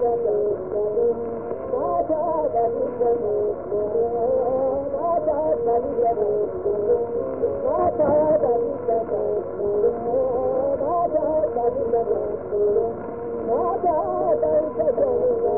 न रा राजा